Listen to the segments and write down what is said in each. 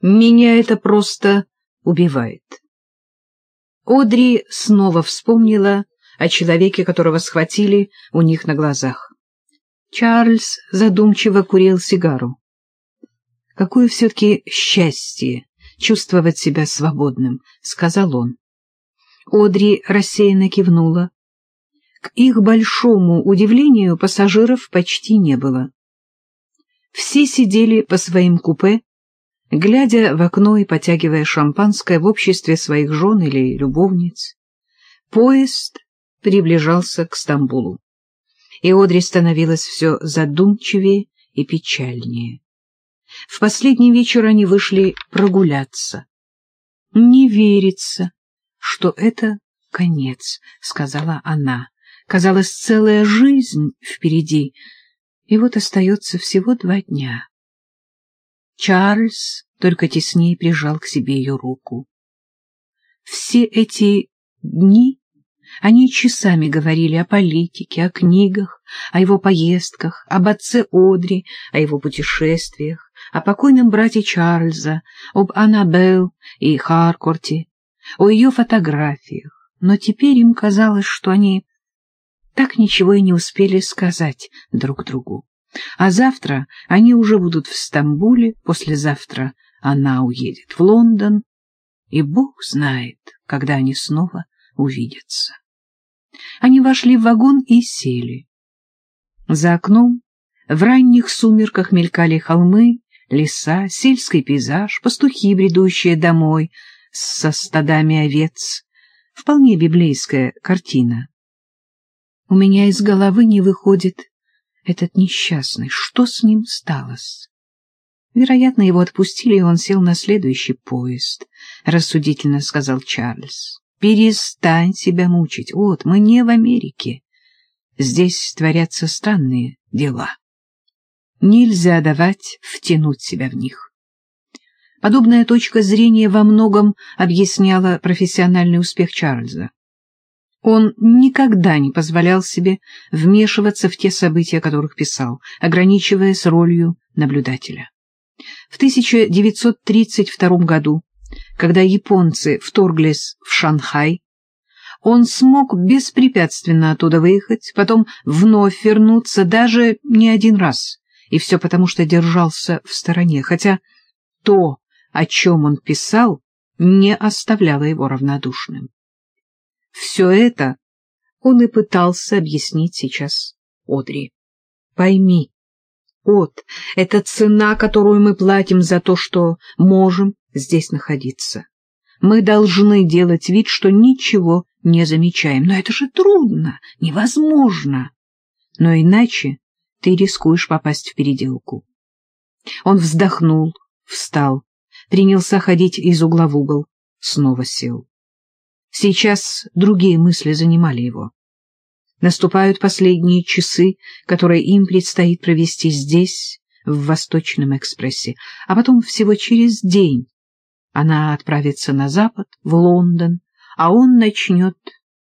Меня это просто убивает. Одри снова вспомнила о человеке, которого схватили у них на глазах. Чарльз задумчиво курил сигару. «Какое все-таки счастье чувствовать себя свободным», — сказал он. Одри рассеянно кивнула. К их большому удивлению пассажиров почти не было. Все сидели по своим купе, глядя в окно и потягивая шампанское в обществе своих жен или любовниц. Поезд приближался к Стамбулу, и Одри становилась все задумчивее и печальнее. В последний вечер они вышли прогуляться. «Не верится, что это конец», — сказала она. Казалось, целая жизнь впереди, и вот остается всего два дня. Чарльз только теснее прижал к себе ее руку. Все эти дни они часами говорили о политике, о книгах, о его поездках, об отце Одри, о его путешествиях, о покойном брате Чарльза, об Аннабелл и Харкорте, о ее фотографиях. Но теперь им казалось, что они так ничего и не успели сказать друг другу. А завтра они уже будут в Стамбуле, послезавтра она уедет в Лондон, и Бог знает, когда они снова увидятся. Они вошли в вагон и сели. За окном в ранних сумерках мелькали холмы, леса, сельский пейзаж, пастухи, бредущие домой со стадами овец. Вполне библейская картина. У меня из головы не выходит этот несчастный, что с ним сталось? Вероятно, его отпустили, и он сел на следующий поезд, — рассудительно сказал Чарльз. Перестань себя мучить. Вот, мы не в Америке. Здесь творятся странные дела. Нельзя давать втянуть себя в них. Подобная точка зрения во многом объясняла профессиональный успех Чарльза. Он никогда не позволял себе вмешиваться в те события, о которых писал, ограничиваясь ролью наблюдателя. В 1932 году, когда японцы вторглись в Шанхай, он смог беспрепятственно оттуда выехать, потом вновь вернуться даже не один раз, и все потому, что держался в стороне, хотя то, о чем он писал, не оставляло его равнодушным. Все это он и пытался объяснить сейчас Одри. Пойми, От, это цена, которую мы платим за то, что можем здесь находиться. Мы должны делать вид, что ничего не замечаем. Но это же трудно, невозможно. Но иначе ты рискуешь попасть в переделку. Он вздохнул, встал, принялся ходить из угла в угол, снова сел. Сейчас другие мысли занимали его. Наступают последние часы, которые им предстоит провести здесь, в Восточном экспрессе, а потом всего через день она отправится на запад, в Лондон, а он начнет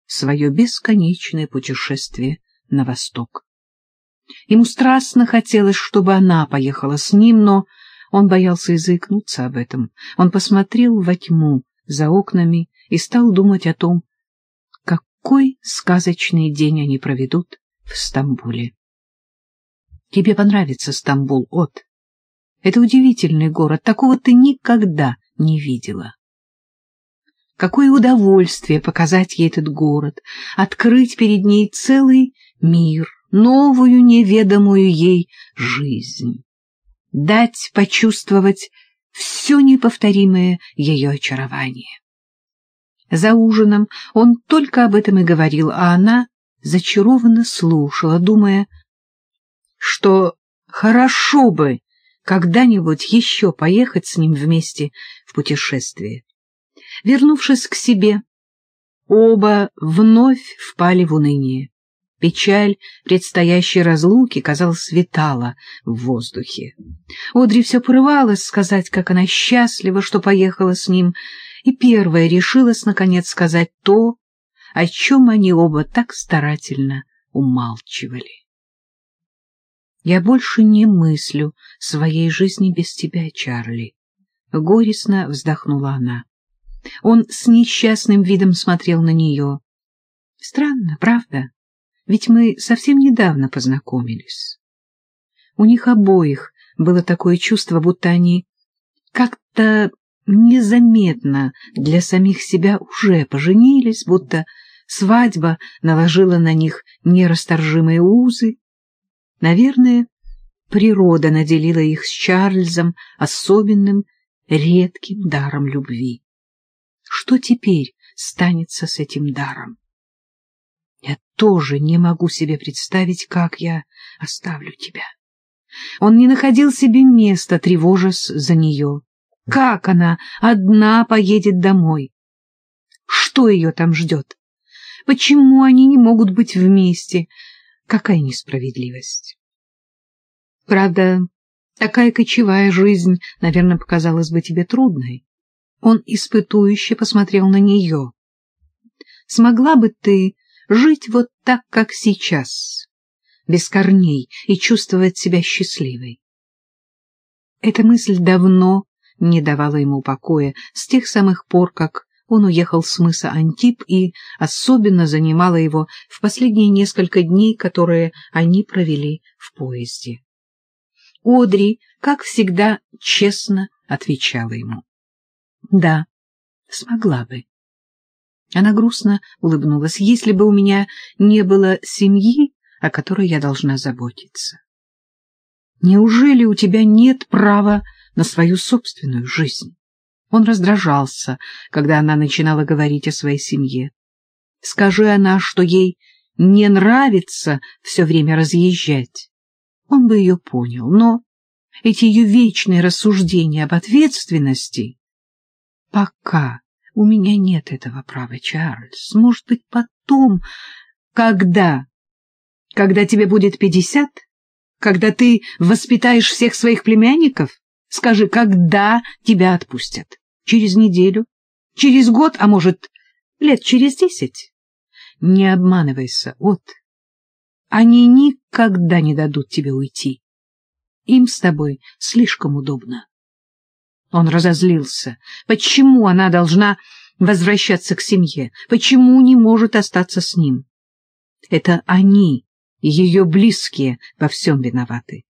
свое бесконечное путешествие на восток. Ему страстно хотелось, чтобы она поехала с ним, но он боялся языкнуться об этом. Он посмотрел во тьму за окнами и стал думать о том, какой сказочный день они проведут в Стамбуле. Тебе понравится Стамбул, От. Это удивительный город, такого ты никогда не видела. Какое удовольствие показать ей этот город, открыть перед ней целый мир, новую неведомую ей жизнь, дать почувствовать все неповторимое ее очарование. За ужином он только об этом и говорил, а она зачарованно слушала, думая, что хорошо бы когда-нибудь еще поехать с ним вместе в путешествие. Вернувшись к себе, оба вновь впали в уныние. Печаль предстоящей разлуки, казалось, витала в воздухе. Одри все порывалась сказать, как она счастлива, что поехала с ним, и первая решилась, наконец, сказать то, о чем они оба так старательно умалчивали. «Я больше не мыслю своей жизни без тебя, Чарли», — горестно вздохнула она. Он с несчастным видом смотрел на нее. Странно, правда? Ведь мы совсем недавно познакомились. У них обоих было такое чувство, будто они как-то незаметно для самих себя уже поженились, будто свадьба наложила на них нерасторжимые узы. Наверное, природа наделила их с Чарльзом особенным, редким даром любви. Что теперь станется с этим даром? Я тоже не могу себе представить, как я оставлю тебя. Он не находил себе места, тревожась за нее. Как она одна поедет домой? Что ее там ждет? Почему они не могут быть вместе? Какая несправедливость! Правда, такая кочевая жизнь, наверное, показалась бы тебе трудной. Он испытующе посмотрел на нее. Смогла бы ты жить вот так, как сейчас, без корней, и чувствовать себя счастливой? Эта мысль давно не давала ему покоя с тех самых пор, как он уехал с мыса Антип и особенно занимала его в последние несколько дней, которые они провели в поезде. Одри, как всегда, честно отвечала ему. Да, смогла бы. Она грустно улыбнулась. Если бы у меня не было семьи, о которой я должна заботиться. Неужели у тебя нет права на свою собственную жизнь? Он раздражался, когда она начинала говорить о своей семье. Скажи она, что ей не нравится все время разъезжать. Он бы ее понял, но эти ее вечные рассуждения об ответственности Пока у меня нет этого права, Чарльз. Может быть, потом, когда? Когда тебе будет пятьдесят? Когда ты воспитаешь всех своих племянников? Скажи, когда тебя отпустят? Через неделю? Через год, а может, лет через десять? Не обманывайся, от. Они никогда не дадут тебе уйти. Им с тобой слишком удобно. Он разозлился. Почему она должна возвращаться к семье? Почему не может остаться с ним? Это они, ее близкие, во всем виноваты.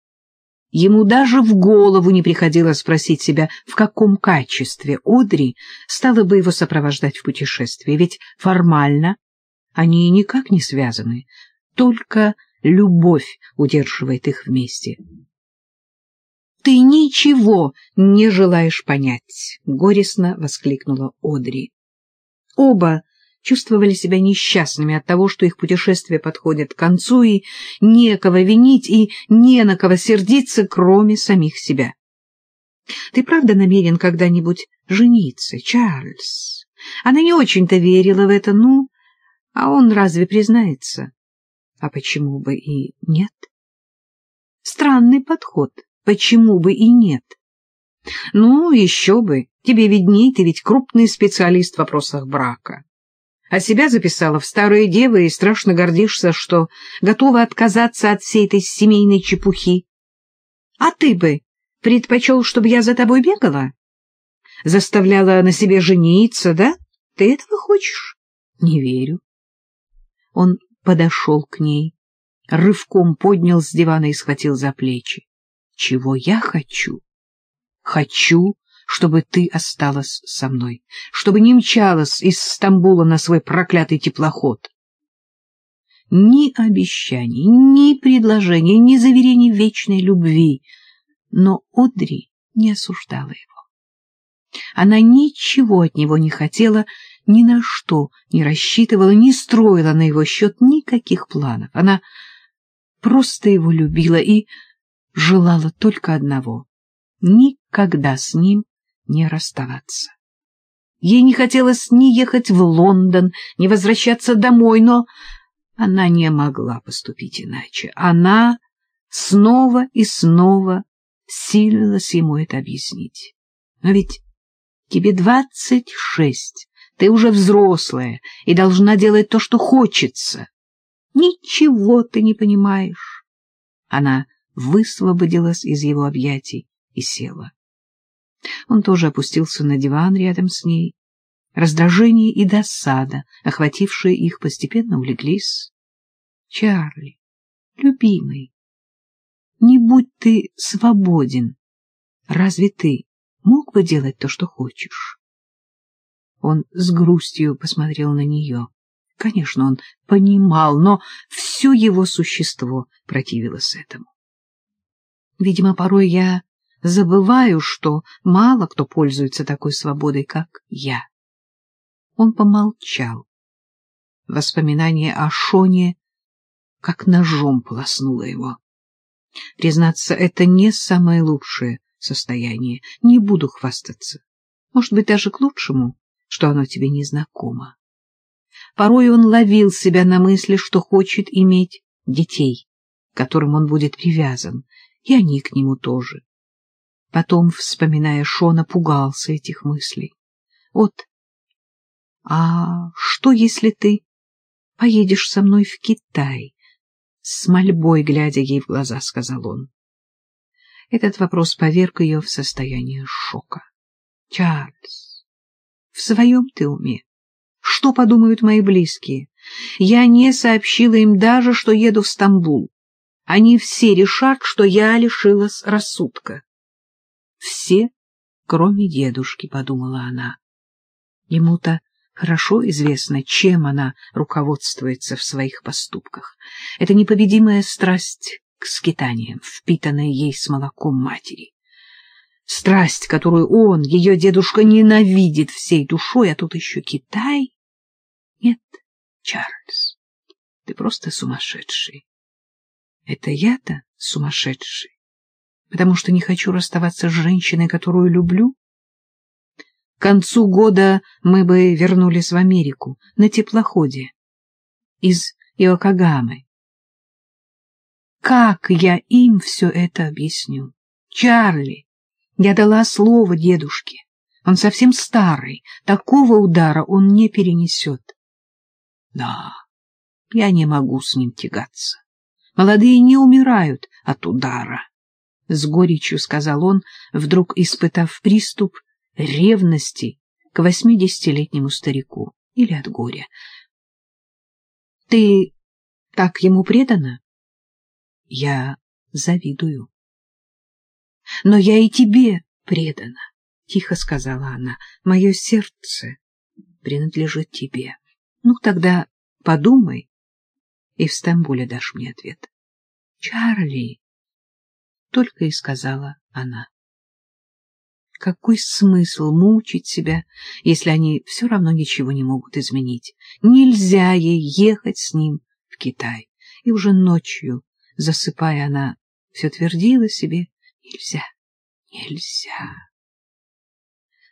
Ему даже в голову не приходило спросить себя, в каком качестве Одри стала бы его сопровождать в путешествии, ведь формально они никак не связаны, только любовь удерживает их вместе ты ничего не желаешь понять, — горестно воскликнула Одри. Оба чувствовали себя несчастными от того, что их путешествие подходит к концу, и некого винить, и не на кого сердиться, кроме самих себя. Ты правда намерен когда-нибудь жениться, Чарльз? Она не очень-то верила в это, ну, а он разве признается? А почему бы и нет? Странный подход. Почему бы и нет? Ну, еще бы. Тебе видней, ты ведь крупный специалист в вопросах брака. А себя записала в старые девы и страшно гордишься, что готова отказаться от всей этой семейной чепухи. А ты бы предпочел, чтобы я за тобой бегала? Заставляла на себе жениться, да? Ты этого хочешь? Не верю. Он подошел к ней, рывком поднял с дивана и схватил за плечи. Чего я хочу? Хочу, чтобы ты осталась со мной, чтобы не мчалась из Стамбула на свой проклятый теплоход. Ни обещаний, ни предложений, ни заверений вечной любви. Но Одри не осуждала его. Она ничего от него не хотела, ни на что не рассчитывала, не строила на его счет никаких планов. Она просто его любила и желала только одного — никогда с ним не расставаться. Ей не хотелось ни ехать в Лондон, ни возвращаться домой, но она не могла поступить иначе. Она снова и снова силилась ему это объяснить. Но ведь тебе двадцать шесть, ты уже взрослая и должна делать то, что хочется. Ничего ты не понимаешь. Она высвободилась из его объятий и села. Он тоже опустился на диван рядом с ней. Раздражение и досада, охватившие их, постепенно улеглись. — Чарли, любимый, не будь ты свободен, разве ты мог бы делать то, что хочешь? Он с грустью посмотрел на нее. Конечно, он понимал, но все его существо противилось этому. Видимо, порой я забываю, что мало кто пользуется такой свободой, как я. Он помолчал. Воспоминание о Шоне как ножом полоснуло его. Признаться, это не самое лучшее состояние. Не буду хвастаться. Может быть, даже к лучшему, что оно тебе не знакомо. Порой он ловил себя на мысли, что хочет иметь детей, к которым он будет привязан, и они к нему тоже. Потом, вспоминая Шона, пугался этих мыслей. Вот, а что, если ты поедешь со мной в Китай? С мольбой, глядя ей в глаза, сказал он. Этот вопрос поверг ее в состояние шока. Чарльз, в своем ты уме? Что подумают мои близкие? Я не сообщила им даже, что еду в Стамбул. Они все решат, что я лишилась рассудка. Все, кроме дедушки, — подумала она. Ему-то хорошо известно, чем она руководствуется в своих поступках. Это непобедимая страсть к скитаниям, впитанная ей с молоком матери. Страсть, которую он, ее дедушка, ненавидит всей душой, а тут еще Китай. Нет, Чарльз, ты просто сумасшедший. Это я-то сумасшедший потому что не хочу расставаться с женщиной, которую люблю? К концу года мы бы вернулись в Америку на теплоходе из Иокагамы. Как я им все это объясню? Чарли, я дала слово дедушке. Он совсем старый, такого удара он не перенесет. Да, я не могу с ним тягаться. Молодые не умирают от удара. — с горечью сказал он, вдруг испытав приступ ревности к восьмидесятилетнему старику или от горя. — Ты так ему предана? — Я завидую. — Но я и тебе предана, — тихо сказала она. — Мое сердце принадлежит тебе. Ну, тогда подумай, и в Стамбуле дашь мне ответ. — Чарли! Только и сказала она. Какой смысл мучить себя, если они все равно ничего не могут изменить? Нельзя ей ехать с ним в Китай. И уже ночью, засыпая, она все твердила себе «Нельзя, нельзя».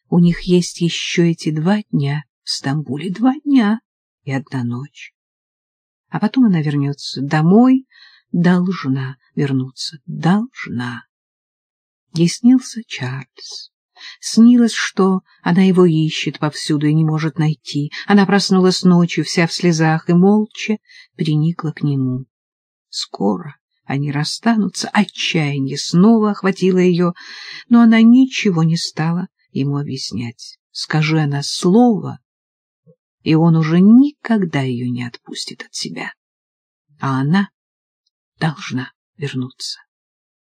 У них есть еще эти два дня в Стамбуле, два дня и одна ночь. А потом она вернется домой, должна вернуться, должна. Ей снился Чарльз. Снилось, что она его ищет повсюду и не может найти. Она проснулась ночью, вся в слезах, и молча приникла к нему. Скоро они расстанутся, отчаяние снова охватило ее, но она ничего не стала ему объяснять. Скажи она слово, и он уже никогда ее не отпустит от себя. А она должна вернуться.